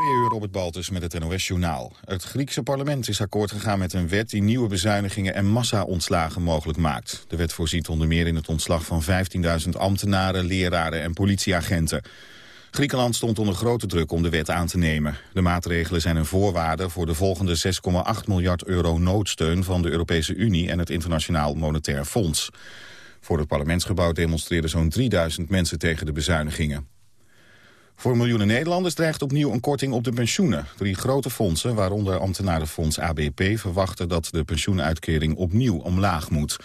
Twee uur Robert Baltus met het NOS-journaal. Het Griekse parlement is akkoord gegaan met een wet die nieuwe bezuinigingen en massa-ontslagen mogelijk maakt. De wet voorziet onder meer in het ontslag van 15.000 ambtenaren, leraren en politieagenten. Griekenland stond onder grote druk om de wet aan te nemen. De maatregelen zijn een voorwaarde voor de volgende 6,8 miljard euro noodsteun van de Europese Unie en het Internationaal Monetair Fonds. Voor het parlementsgebouw demonstreerden zo'n 3000 mensen tegen de bezuinigingen. Voor miljoenen Nederlanders dreigt opnieuw een korting op de pensioenen. Drie grote fondsen, waaronder ambtenarenfonds ABP... verwachten dat de pensioenuitkering opnieuw omlaag moet.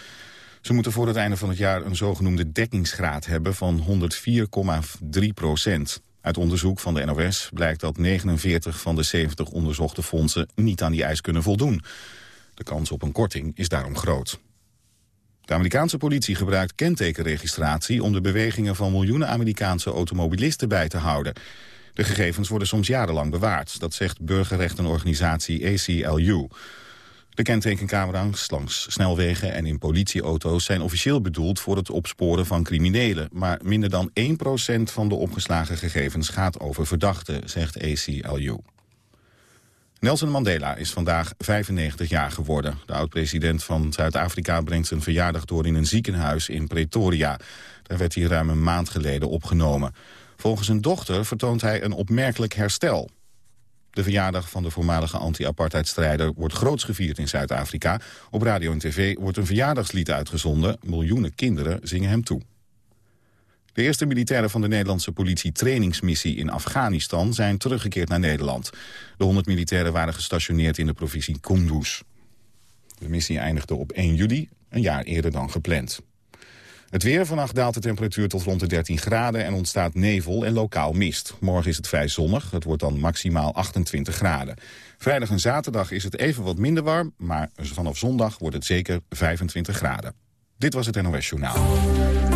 Ze moeten voor het einde van het jaar een zogenoemde dekkingsgraad hebben van 104,3 procent. Uit onderzoek van de NOS blijkt dat 49 van de 70 onderzochte fondsen niet aan die eis kunnen voldoen. De kans op een korting is daarom groot. De Amerikaanse politie gebruikt kentekenregistratie om de bewegingen van miljoenen Amerikaanse automobilisten bij te houden. De gegevens worden soms jarenlang bewaard, dat zegt burgerrechtenorganisatie ACLU. De kentekencamera's langs snelwegen en in politieauto's zijn officieel bedoeld voor het opsporen van criminelen. Maar minder dan 1% van de opgeslagen gegevens gaat over verdachten, zegt ACLU. Nelson Mandela is vandaag 95 jaar geworden. De oud-president van Zuid-Afrika brengt zijn verjaardag door in een ziekenhuis in Pretoria. Daar werd hij ruim een maand geleden opgenomen. Volgens zijn dochter vertoont hij een opmerkelijk herstel. De verjaardag van de voormalige anti-apartheidstrijder wordt groots gevierd in Zuid-Afrika. Op radio en tv wordt een verjaardagslied uitgezonden. Miljoenen kinderen zingen hem toe. De eerste militairen van de Nederlandse politie trainingsmissie in Afghanistan zijn teruggekeerd naar Nederland. De 100 militairen waren gestationeerd in de provincie Kunduz. De missie eindigde op 1 juli, een jaar eerder dan gepland. Het weer, vannacht daalt de temperatuur tot rond de 13 graden en ontstaat nevel en lokaal mist. Morgen is het vrij zonnig, het wordt dan maximaal 28 graden. Vrijdag en zaterdag is het even wat minder warm, maar vanaf zondag wordt het zeker 25 graden. Dit was het NOS Journaal.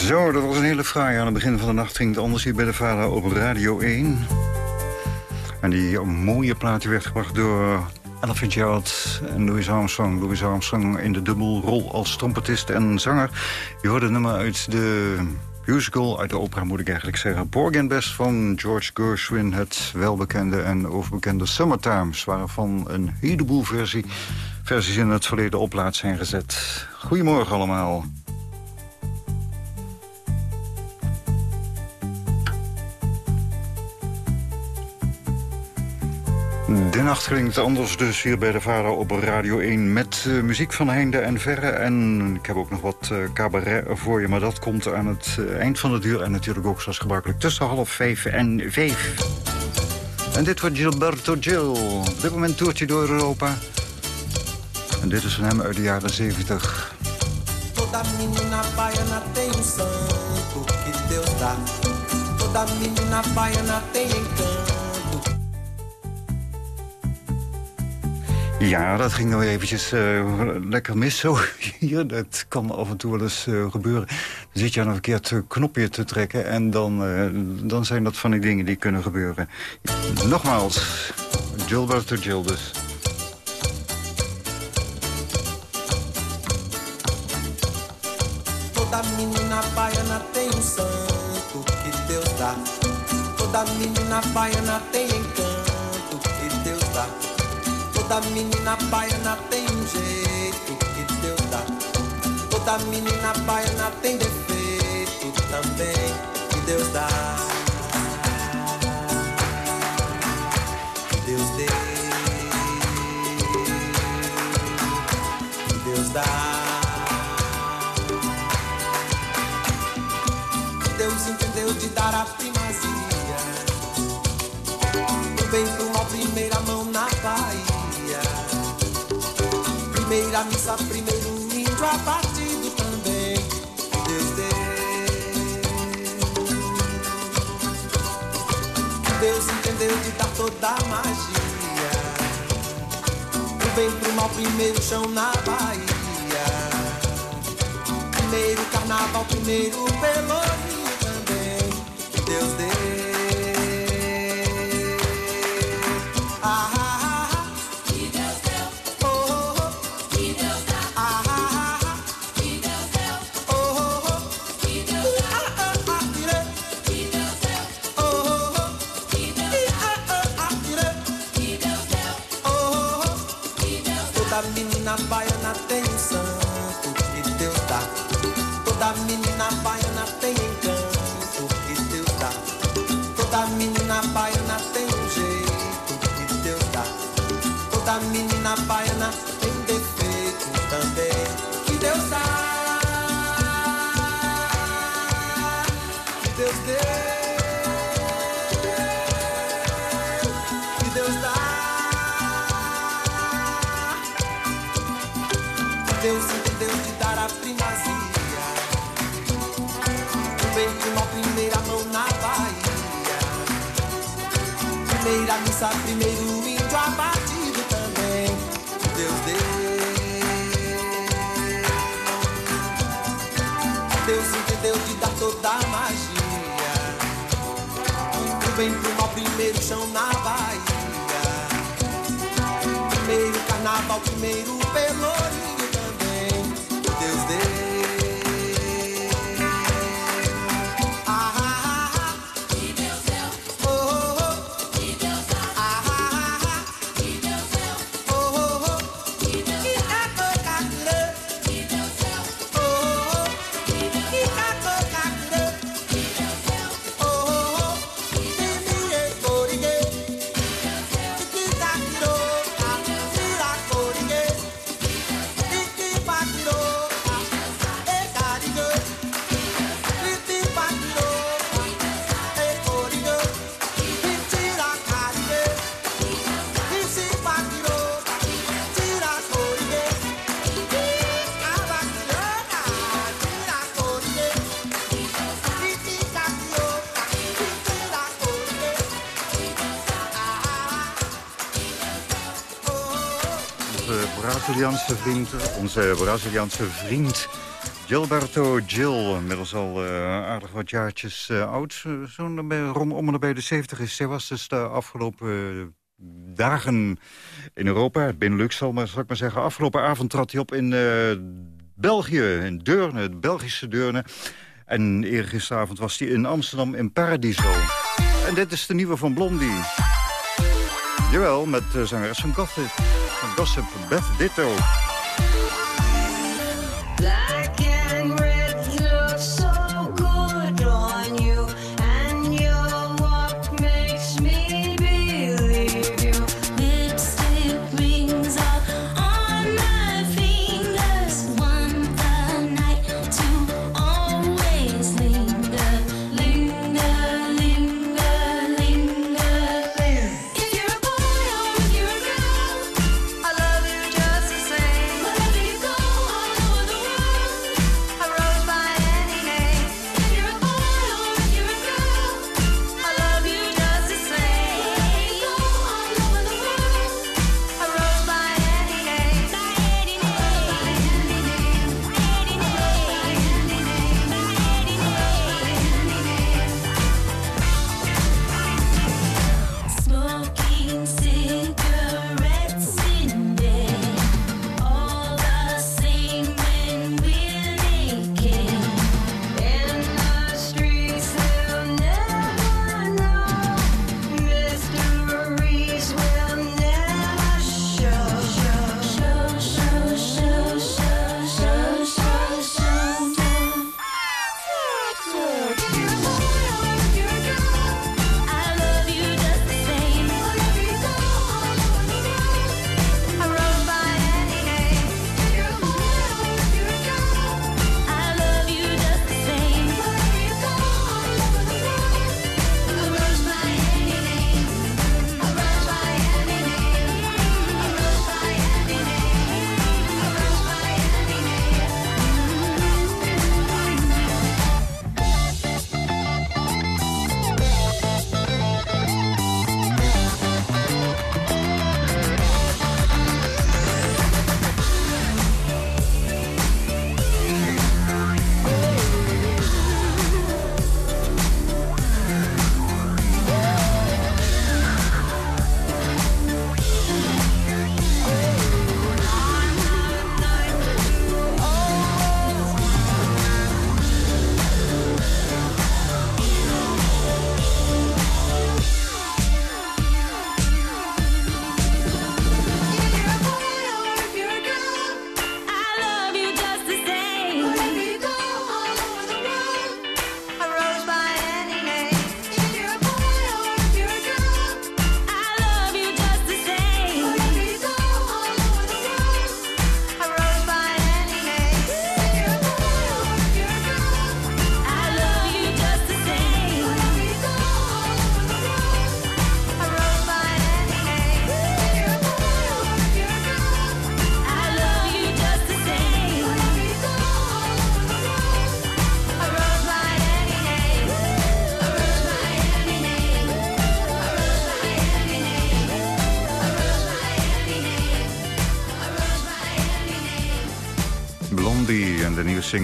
Zo, dat was een hele fraai. Aan het begin van de nacht ging het anders hier bij de vader op Radio 1. En die mooie plaat die werd gebracht door Ella Fitzgerald en Louis Armstrong. Louis Armstrong in de dubbelrol als trompetist en zanger. Je hoorde het nummer uit de musical, uit de opera moet ik eigenlijk zeggen. Porgy Best van George Gershwin. Het welbekende en overbekende Summertimes. Waarvan een heleboel versie, versies in het verleden op zijn gezet. Goedemorgen allemaal. De nacht klinkt anders dus hier bij de Vader op Radio 1... met eh, muziek van heinde en verre. En ik heb ook nog wat eh, cabaret voor je... maar dat komt aan het eh, eind van het uur... en natuurlijk ook zoals gebruikelijk tussen half vijf en vijf. En dit wordt Gilberto Gil. Op dit moment toert door Europa. En dit is van hem uit de jaren zeventig. Toda baiana que baiana. Ja, dat ging nou eventjes eh, lekker mis zo hier. Dat kan af en toe wel eens eh, gebeuren. Dan zit je aan een verkeerd eh, knopje te trekken... en dan, dan zijn dat van die dingen die kunnen gebeuren. Nogmaals, Gilberto Gil dus. Toda menina um que Deus dá. Toda Toda menina baiana tem um jeito que Deus dá. Toda menina baiana tem defeito também que Deus dá. Que Deus dê. Que Deus dá. Primeira missa, primeiro índio abatido também. Deus dê. Deus entendeu de dar toda a magia. Do bem pro mal, primeiro chão na Bahia. Primeiro carnaval, primeiro pelourinho também. Deus dê. primeiro pelo Braziliaanse vriend, onze Braziliaanse vriend Gilberto Gil, inmiddels al eh, aardig wat jaartjes eh, oud. Zo'n rondom en bij de 70 is. Zij was dus de afgelopen eh, dagen in Europa, Benelux zal, maar, zal ik maar zeggen. Afgelopen avond trad hij op in België, in Deurne, het de Belgische Deurne. En eergisteravond was hij in Amsterdam in Paradiso. En dit is de nieuwe van Blondie. Jawel, met zangeres van Gothic van Gossip Beth Ditto.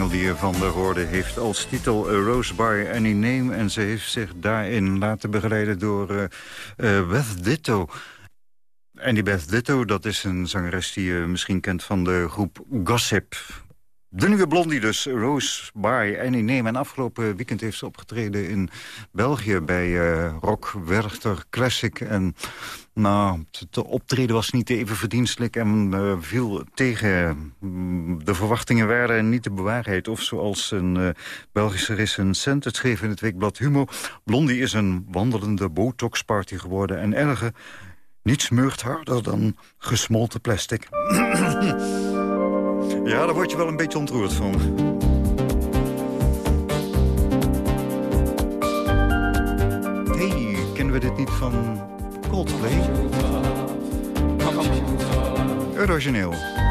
Die van de hoorde heeft als titel A Rose by Any Name. En ze heeft zich daarin laten begeleiden door eh eh, Beth Ditto. En die Beth Ditto, dat is een zangeres die je misschien kent van de groep Gossip. De nieuwe blondie dus, Rose by Any Name. En afgelopen weekend heeft ze opgetreden in België bij eh, Rock Werchter Classic. En nou, het optreden was niet even verdienstelijk en eh, viel tegen. Mm, De verwachtingen waren niet de bewaarheid. Of zoals een eh, Belgische recensent het schreef in het weekblad Humo... Blondie is een wandelende botoxparty geworden en erger... Niets meurt harder dan gesmolten plastic. ja, daar word je wel een beetje ontroerd van. hey, kennen we dit niet van Coldplay? Origineel.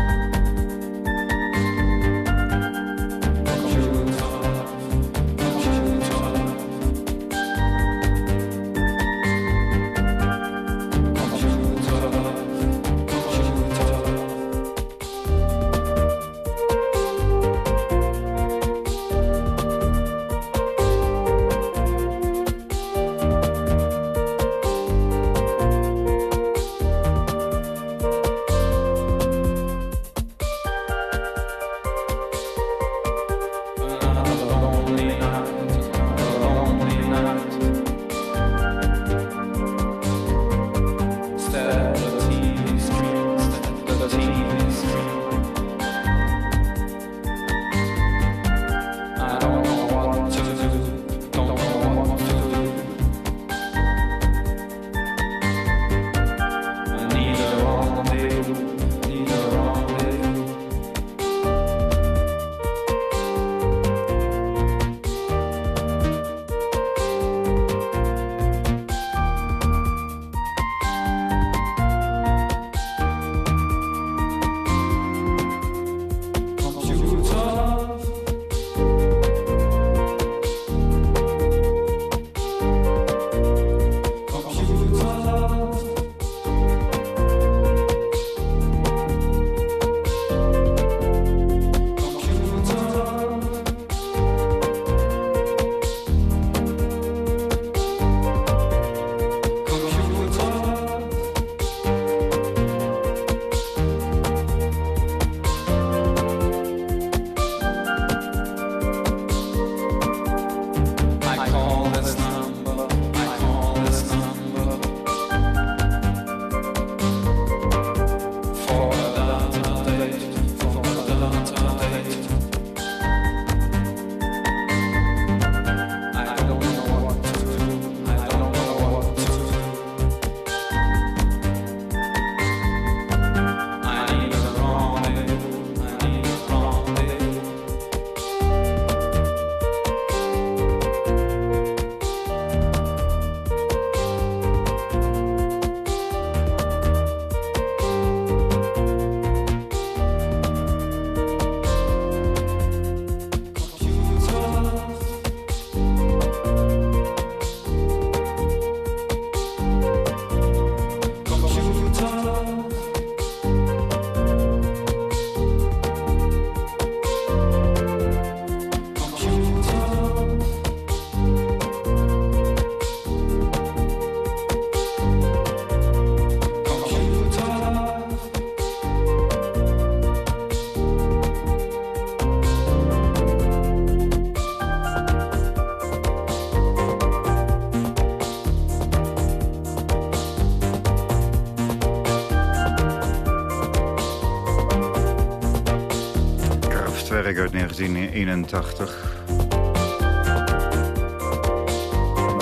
1981.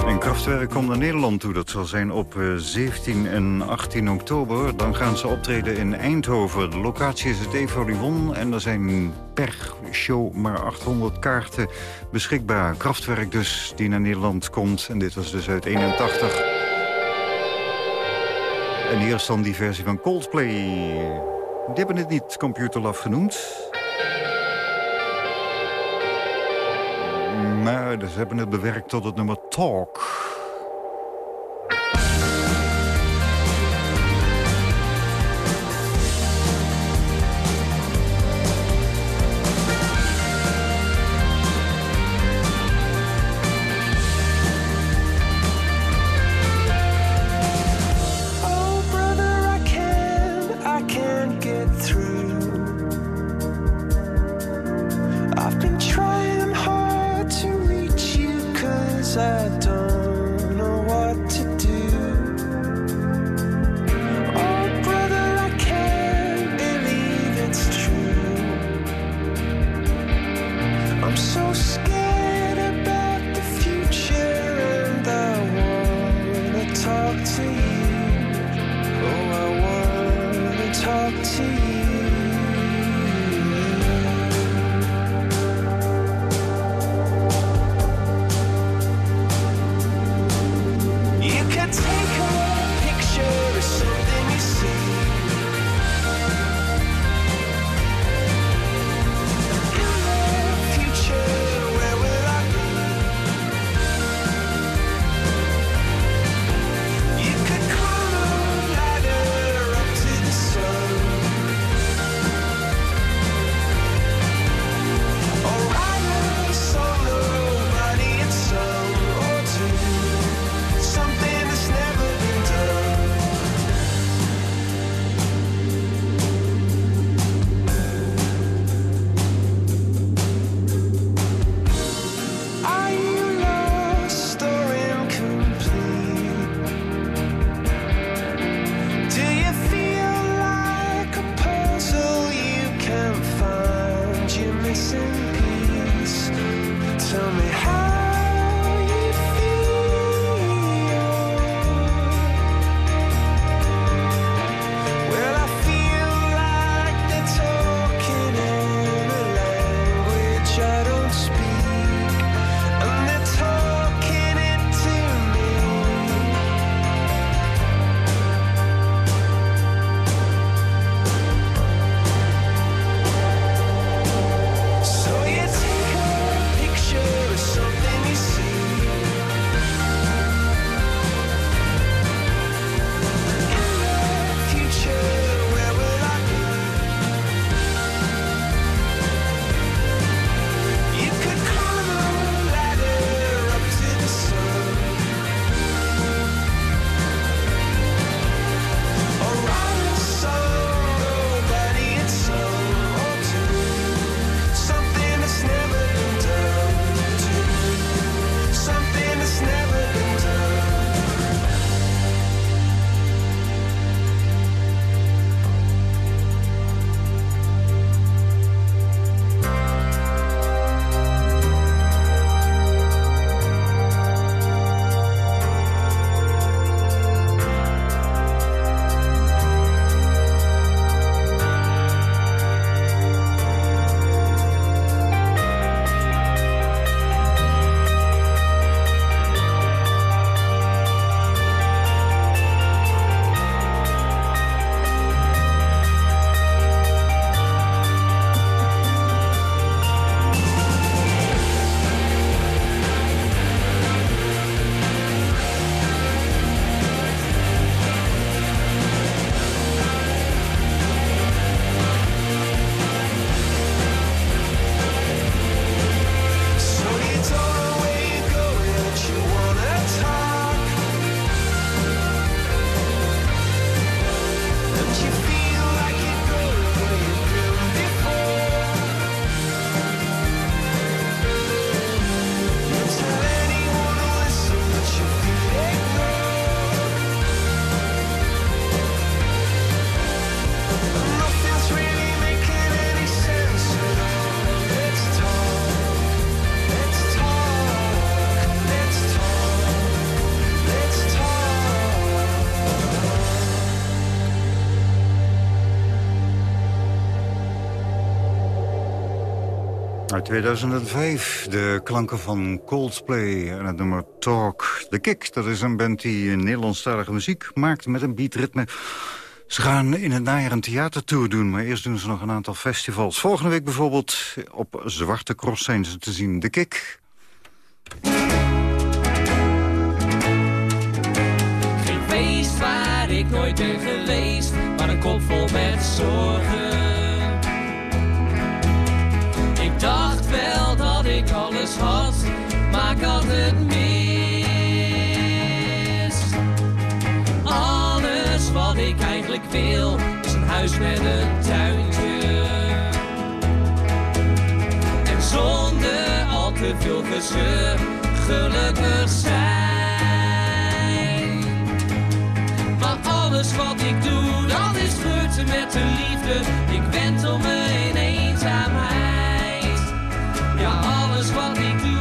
En Kraftwerk komt naar Nederland toe. Dat zal zijn op eh, 17 en 18 oktober. Dan gaan ze optreden in Eindhoven. De locatie is het Evoluon. En er zijn per show maar 800 kaarten beschikbaar. Kraftwerk dus, die naar Nederland komt. En dit was dus uit 81. En hier is dan die versie van Coldplay. Die hebben het niet Computer Love genoemd. Maar ze hebben het bewerkt tot het nummer Talk. Uit 2005, de klanken van Coldplay en het nummer Talk. The Kick, dat is een band die Nederlandstalige muziek maakt met een beatritme. Ze gaan in het najaar een theatertour doen, maar eerst doen ze nog een aantal festivals. Volgende week bijvoorbeeld op Zwarte Cross zijn ze te zien. The Kick. Geen feest waar ik nooit ben geweest, maar een kop vol met zorgen. Schat, maak altijd mis. Alles wat ik eigenlijk wil, is een huis met een tuintje. En zonder al te veel gezeur, gelukkig zijn. Maar alles wat ik doe, dat is gebeurd met de liefde. Ik wend om me in eenzaamheid wat.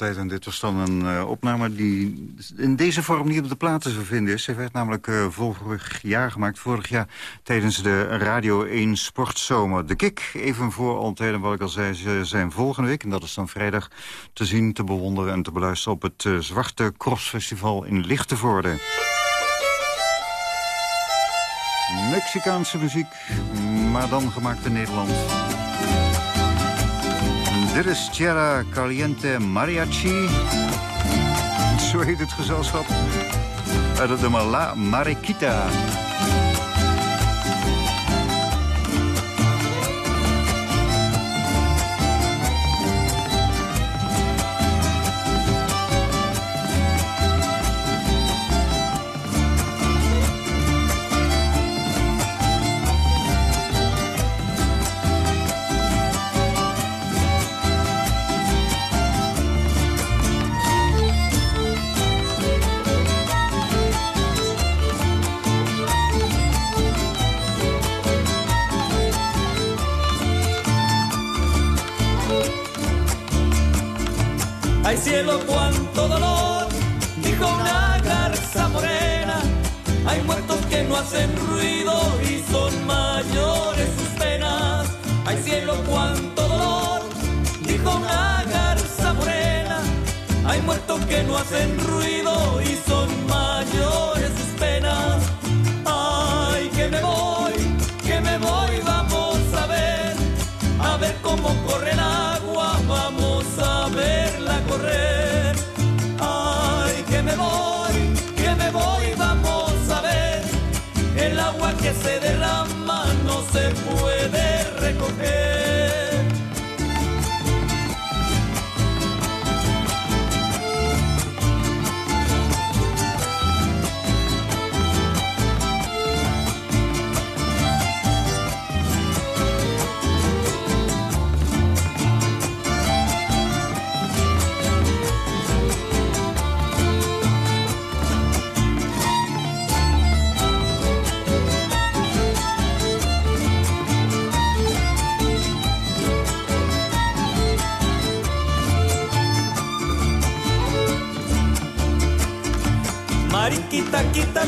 En dit was dan een eh, opname die in deze vorm niet op de platen te vinden is. Ze werd namelijk eh, vorig jaar gemaakt. Vorig jaar tijdens de Radio 1 Sportzomer. De Kik, even voor Altijden, wat ik al zei, ze zijn volgende week. En dat is dan vrijdag te zien, te bewonderen en te beluisteren... op het uh, Zwarte Crossfestival in Lichtenvoorde. Mexicaanse muziek, maar dan gemaakt in Nederland. Dit is Tierra Caliente Mariachi. Zo heet het gezelschap. Uit de nummer La Mariquita.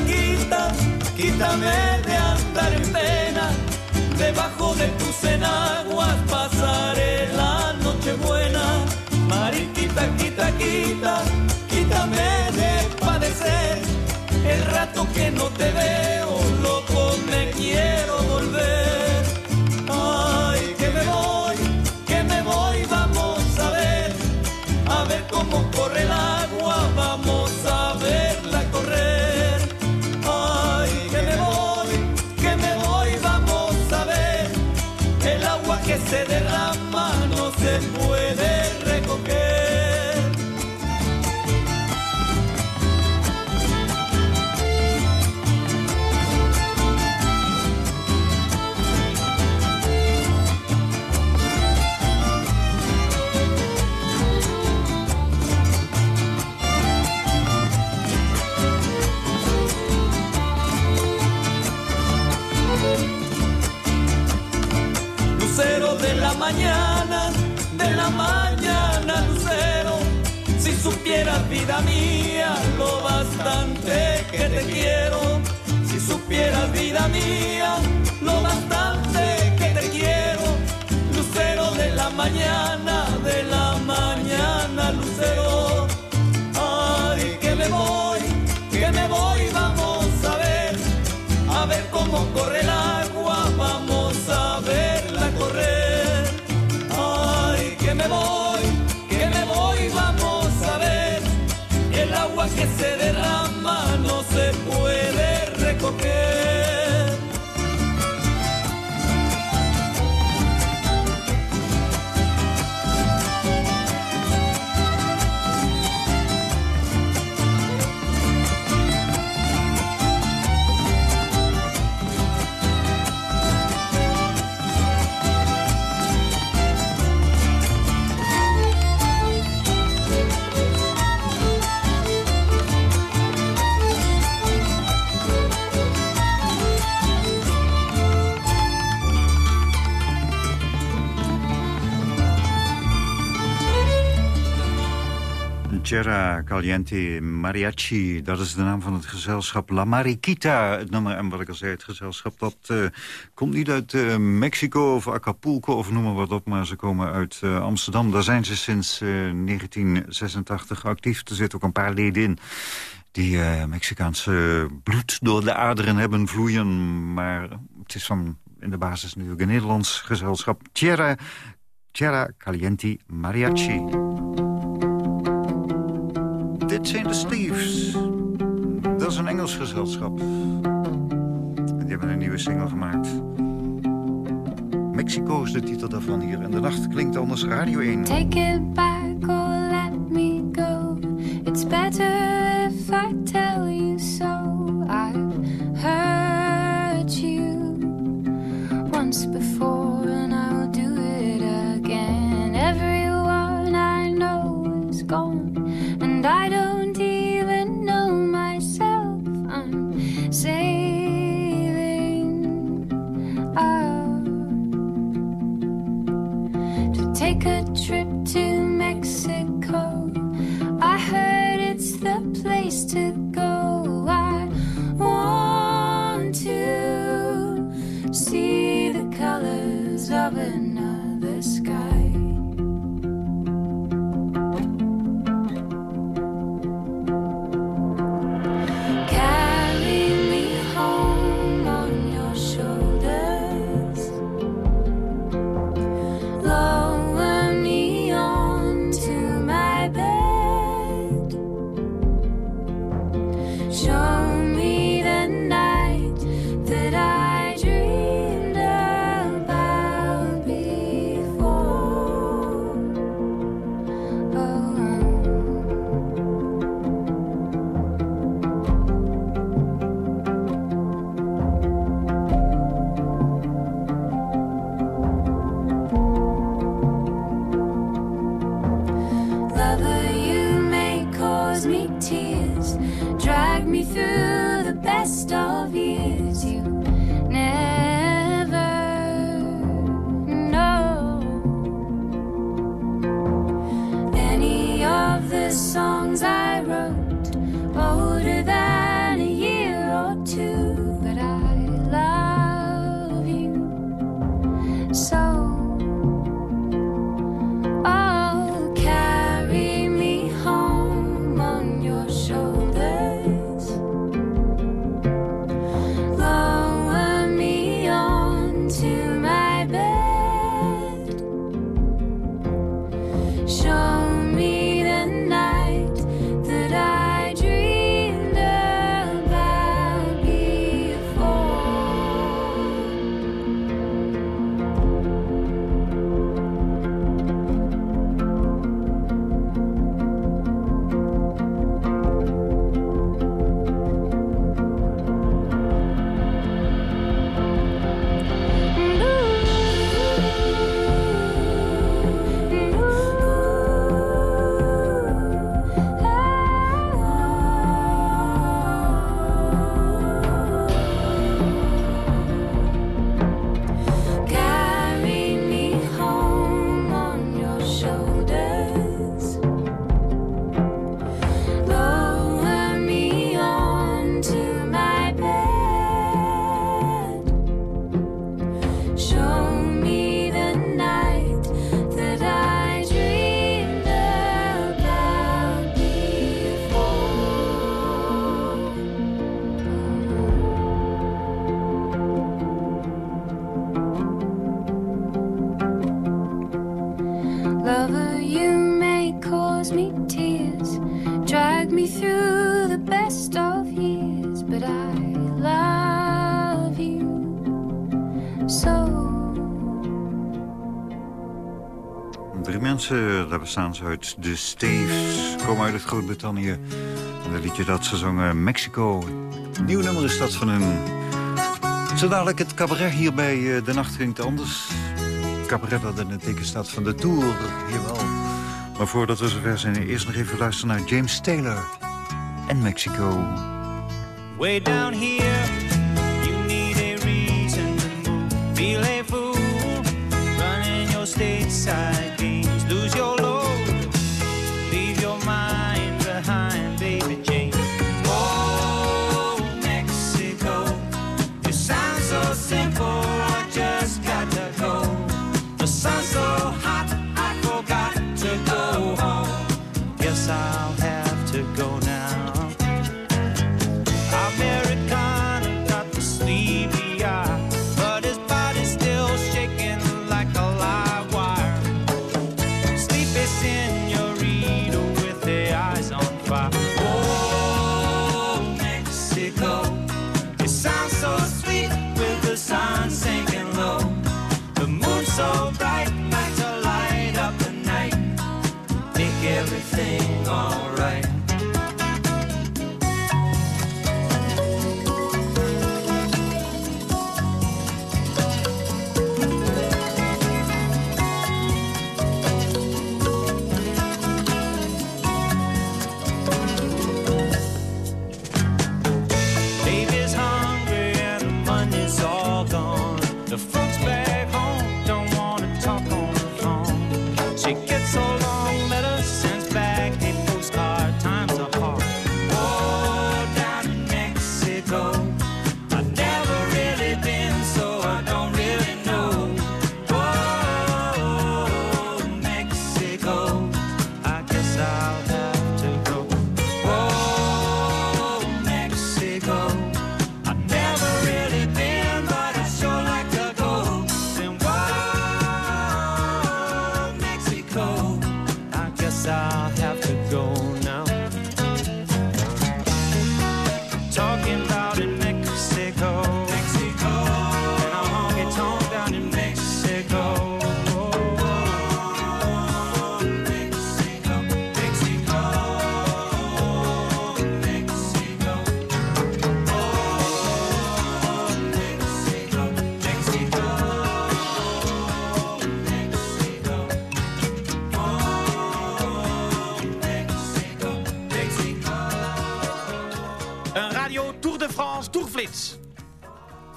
Quita, quítame de andar en pena. Debajo de tus enaguas pasaré la noche buena. Mariquita, quita, quita, quítame de padecer. El rato que no te veo, me Terra Caliente Mariachi, dat is de naam van het gezelschap La Mariquita. Het nummer, en wat ik al zei, het gezelschap dat eh, komt niet uit eh, Mexico of Acapulco of noem maar wat op... maar ze komen uit eh, Amsterdam. Daar zijn ze sinds 1986 actief. Er zitten ook een paar leden in die Mexicaanse bloed door de aderen hebben vloeien. Maar het is van in de basis natuurlijk een Nederlands gezelschap. Tierra, Tierra Caliente Mariachi. Dit zijn de Steves. Dat is een Engels gezelschap. En die hebben een nieuwe single gemaakt. Mexico is de titel daarvan hier. En de nacht klinkt anders Radio 1. Take it back or let me go. It's better if I tell you so. I've hurt you once before and I'll do it again. Everyone I know is gone and I don't stubborn. Pakistaans-Zuid. De Steves komen uit het Groot-Brittannië. En dat liedje dat ze zongen Mexico. Nieuw nummer is dat van hun. Zo dadelijk het cabaret hier bij eh, De Nacht Klinkt Anders. Cabaret dat in het teken staat van de Tour. Jawel. Maar voordat we zover zijn, eerst nog even luisteren naar James Taylor en Mexico. Way down here, you need a reason to. Feel a fool, running your stateside.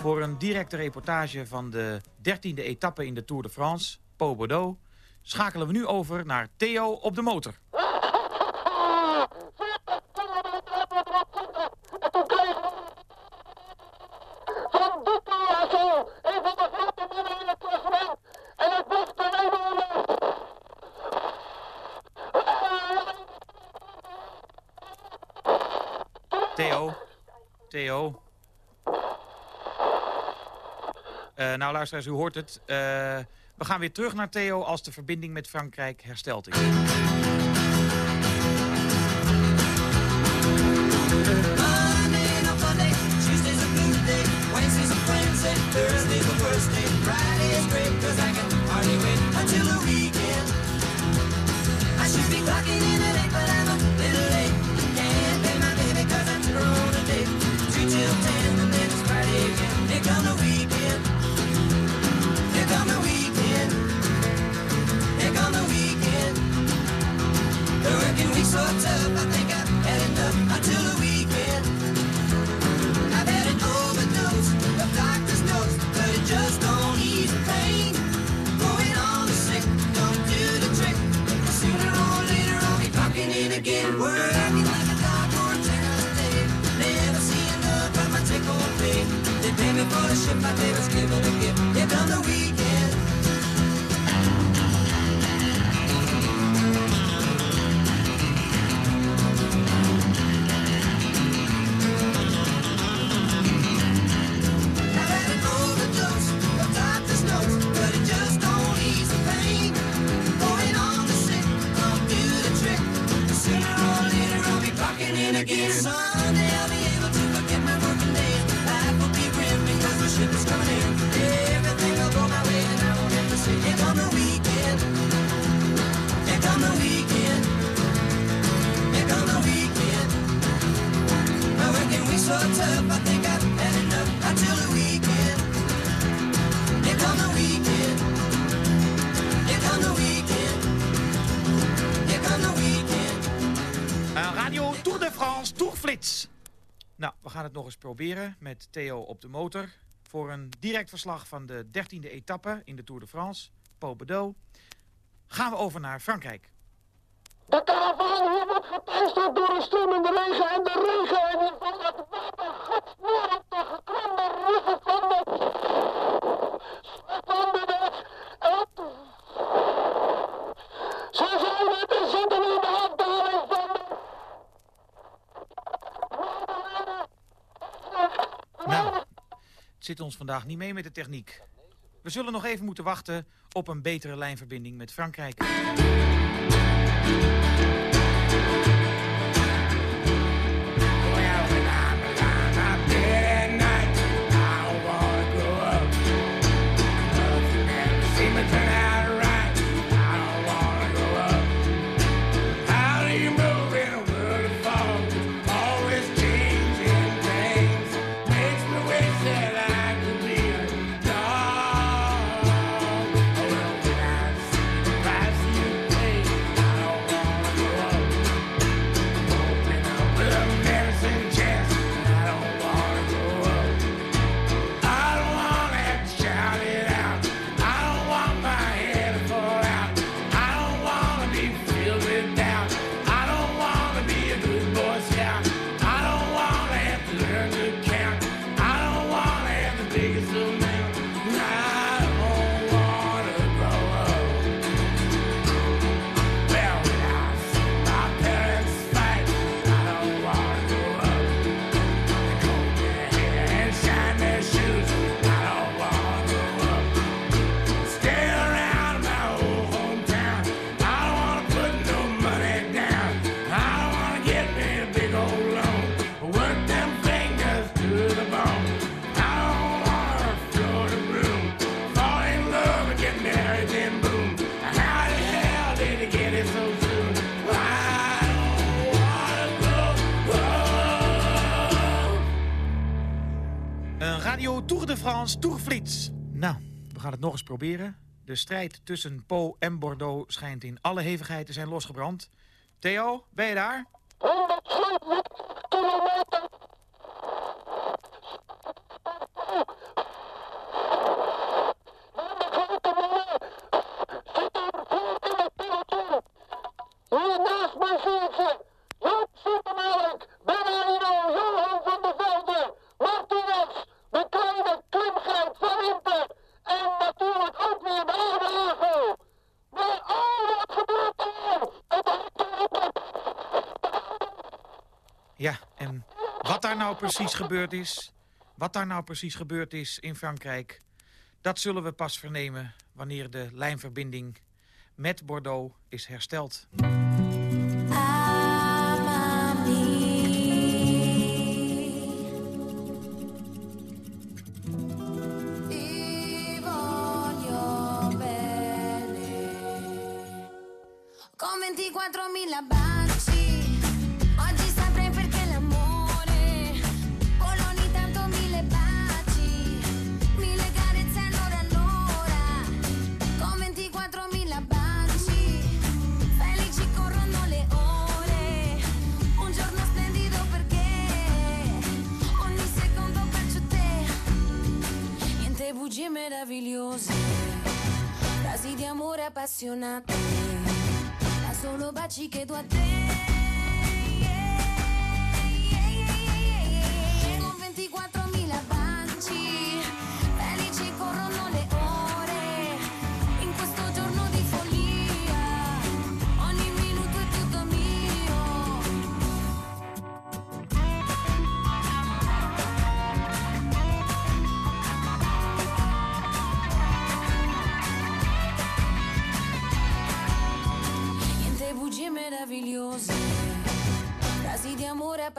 voor een directe reportage van de 13e etappe in de Tour de France, Pau Bordeaux, schakelen we nu over naar Theo op de motor. Nou luisteraars, u hoort het. Eh, we gaan weer terug naar Theo als de verbinding met Frankrijk hersteld is. They pay me for the shit my neighbors given a gift. The weekend. Nog eens proberen met Theo op de motor. Voor een direct verslag van de 13e etappe in de Tour de France, Pau Bedeau, gaan we over naar Frankrijk. De karavaan hier wordt geteisterd door een stromende regen en de regen en die van het water gaat neer op de ruggen van de... van de weg. Ze zijn de afdaling van de... Nou, het zit ons vandaag niet mee met de techniek. We zullen nog even moeten wachten op een betere lijnverbinding met Frankrijk. Nog eens proberen. De strijd tussen Po en Bordeaux schijnt in alle hevigheid te zijn losgebrand. Theo, ben je daar? 107 kilometer. Hier naast mij zie ik ze. Joop Supermelk, Bernardino, Johan van der Velde, Martinez, de kleine klimgeit van Inter. En natuurlijk ook weer de oude Evo. Maar oh, wat gebeurt er? Het Ja, en wat daar nou precies gebeurd is... wat daar nou precies gebeurd is in Frankrijk... Dat zullen we pas vernemen wanneer de lijnverbinding met Bordeaux is hersteld.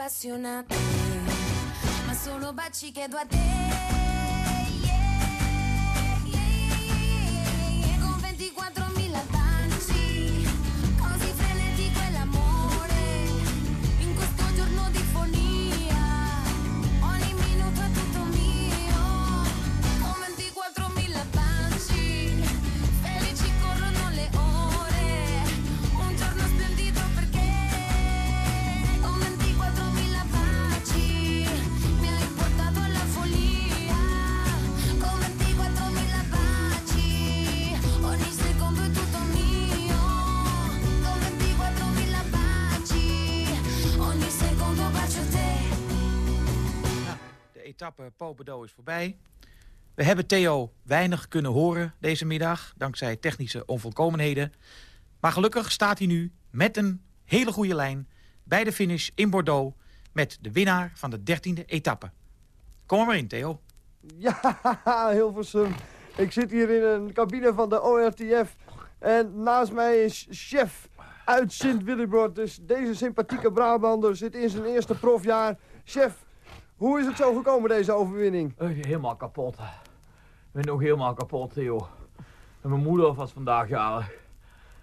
Appassionate, ma solo baci che do a te. Etappe Pau-Bordeaux is voorbij. We hebben Theo weinig kunnen horen deze middag, dankzij technische onvolkomenheden. Maar gelukkig staat hij nu met een hele goede lijn bij de finish in Bordeaux met de winnaar van de 13e etappe. Kom maar in, Theo. Ja, Hilversum. Ik zit hier in een cabine van de ORTF. En naast mij is chef uit Sint-Willibord. Dus deze sympathieke Brabander zit in zijn eerste profjaar. Chef, hoe is het zo gekomen, deze overwinning? Eh, Helemaal kapot. Ik ben ook helemaal kapot, Theo. En mijn moeder was vandaag jarig.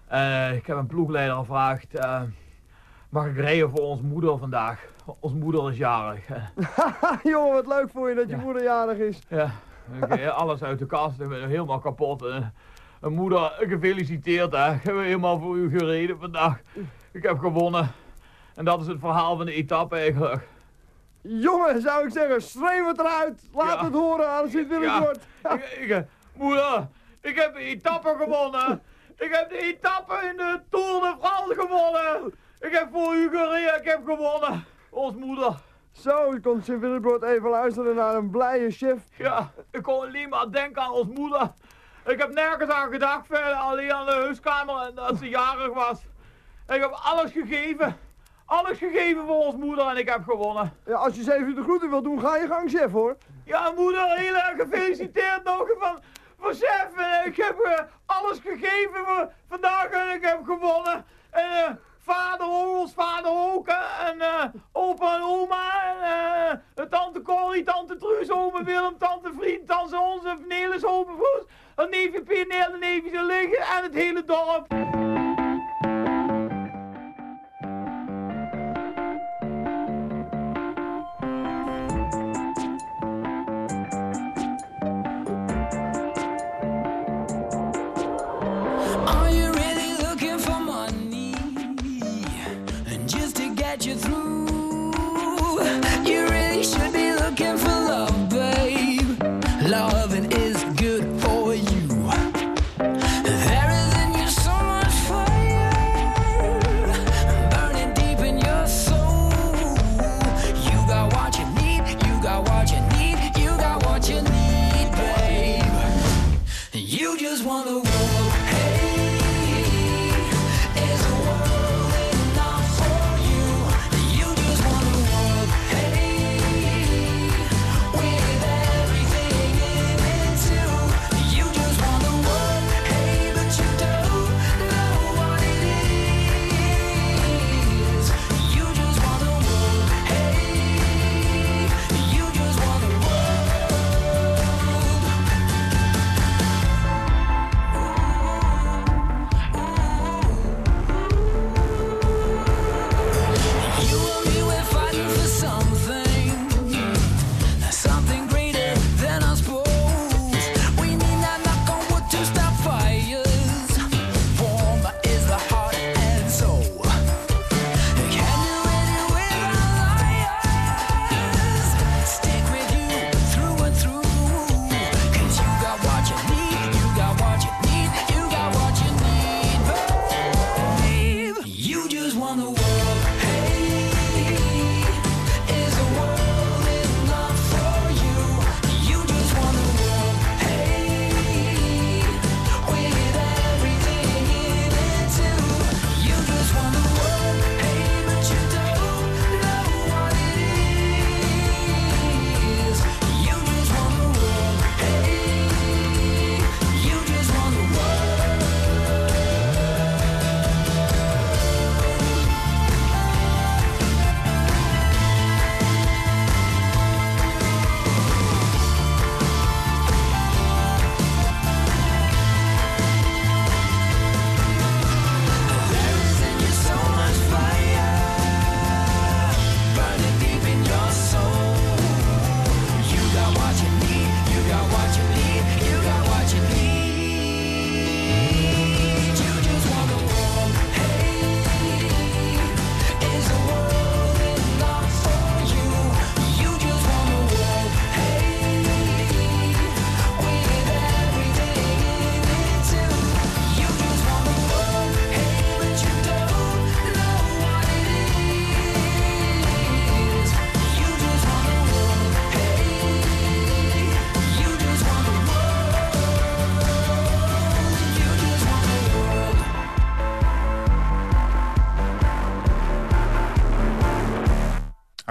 Eh, ik heb een ploegleider gevraagd. eh, mag ik rijden voor ons moeder vandaag? Ons moeder is jarig. Jongen, wat leuk voor je dat je moeder jarig is. ja, alles uit de kast. Ik ben helemaal kapot. En moeder, gefeliciteerd hè. Ik heb helemaal voor u gereden vandaag. Ik heb gewonnen. En dat is het verhaal van de etappe eigenlijk. Jongen, zou ik zeggen, schreeuw het eruit. Laat Ja. het horen aan Sint-Willibord. Ik, ik, moeder, ik heb de etappe gewonnen. Ik heb de etappe in de Tour de France gewonnen. Ik heb voor u gereden, ik heb gewonnen. Ons moeder. Zo, je kon Sint-Willibord even luisteren naar een blije chef. Ja, ik kon alleen maar denken aan ons moeder. Ik heb nergens aan gedacht verder, alleen aan de huiskamer en dat ze jarig was. Ik heb alles gegeven. Alles gegeven voor ons moeder en ik heb gewonnen. Ja, als je ze even de groeten wil doen, ga je gang, chef, hoor. Ja, moeder, heel erg gefeliciteerd nog van, van chef. En ik heb eh, alles gegeven voor vandaag en ik heb gewonnen. En eh, vader ook, ons vader ook. En eh, opa en oma. En eh, tante Corrie, tante Truus, oma Willem, tante Vriend, tante Onze, Nelis, opa Vroes. En neefje Pier, en neefje liggen en het hele dorp. You through,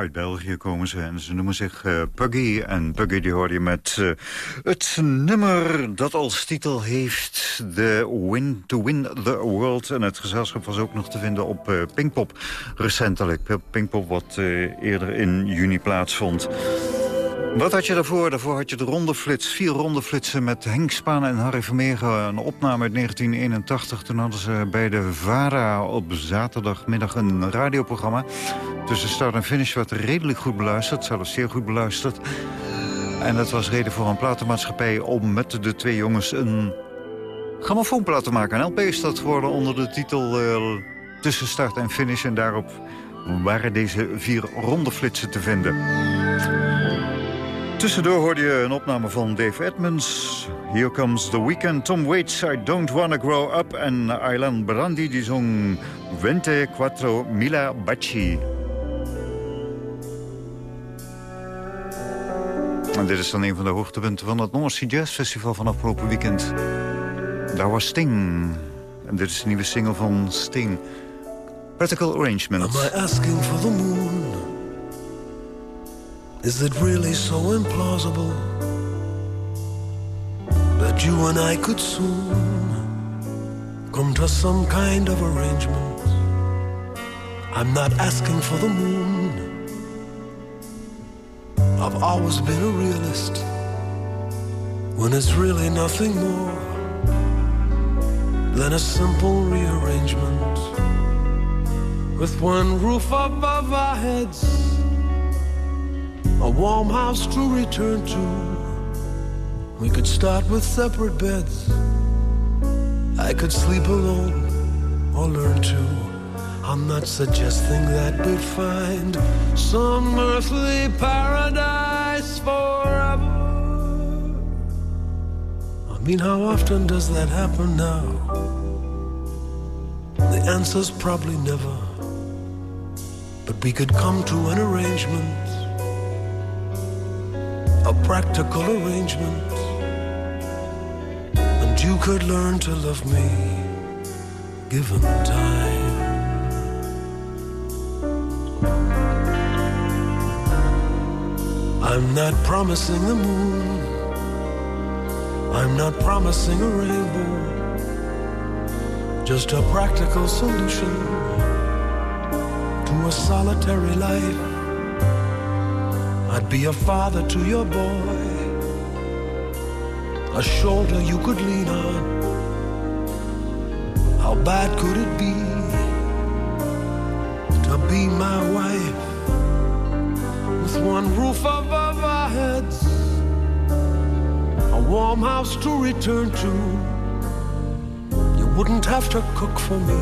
Uit België komen ze en ze noemen zich eh, Puggy. En Puggy die hoor je met eh, het nummer dat als titel heeft... The Win to Win the World. En het gezelschap was ook nog te vinden op eh, Pinkpop recentelijk. Pinkpop wat eerder in juni plaatsvond. Wat had je daarvoor? Daarvoor had je de rondeflits. Vier rondeflitsen met Henk Spaan en Harry Vermeer. Een opname uit 1981. Toen hadden ze bij de VARA op zaterdagmiddag een radioprogramma. Tussen start en finish werd redelijk goed beluisterd. Zelfs zeer goed beluisterd. En dat was reden voor een platenmaatschappij om met de twee jongens een grammofoonplaat te maken. Een LP is dat geworden onder de titel eh, Tussen start en finish. En daarop waren deze vier rondeflitsen te vinden. Tussendoor hoorde je een opname van Dave Edmonds. Here Comes the Weekend. Tom Waits, I Don't Wanna Grow Up. En Aylan Brandi, die zong Vente Quattro Mila Baci. En dit is dan een van de hoogtepunten van het North Sea Jazz Festival van afgelopen weekend. Daar was Sting. En dit is de nieuwe single van Sting. Practical Arrangement. Am asking for the moon? Is it really so implausible that you and I could soon come to some kind of arrangement? I'm not asking for the moon. I've always been a realist when it's really nothing more than a simple rearrangement with one roof above our heads a warm house to return to. We could start with separate beds. I could sleep alone or learn to. I'm not suggesting that we'd find some earthly paradise forever. I mean, how often does that happen now? The answer's probably never. But we could come to an arrangement a practical arrangement. And you could learn to love me given time. I'm not promising the moon. I'm not promising a rainbow. Just a practical solution to a solitary life. I'd be a father to your boy, a shoulder you could lean on. How bad could it be to be my wife with one roof above our heads, a warm house to return to? You wouldn't have to cook for me,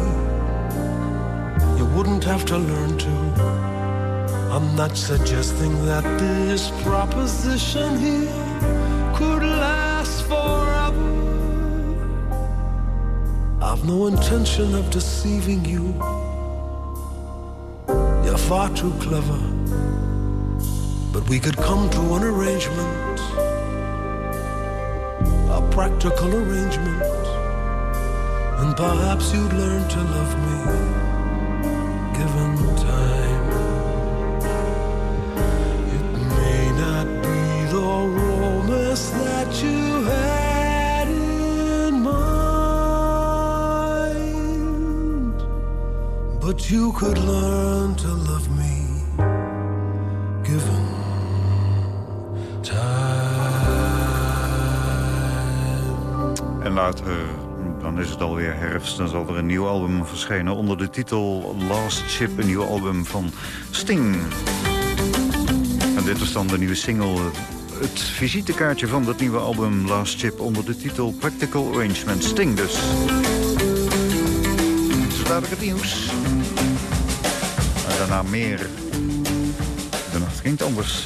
you wouldn't have to learn to. I'm not suggesting that this proposition here could last forever. I've no intention of deceiving you. You're far too clever. But we could come to an arrangement, a practical arrangement, and perhaps you'd learn to love me you could learn to love me given time. En later, dan is het alweer herfst, dan zal er een nieuw album verschijnen... onder de titel Last Ship, een nieuw album van Sting. En dit was dan de nieuwe single, het visitekaartje van dat nieuwe album Last Ship... onder de titel Practical Arrangement. Sting dus. Zo dadelijk het nieuws. Daarna meer. De nacht het anders.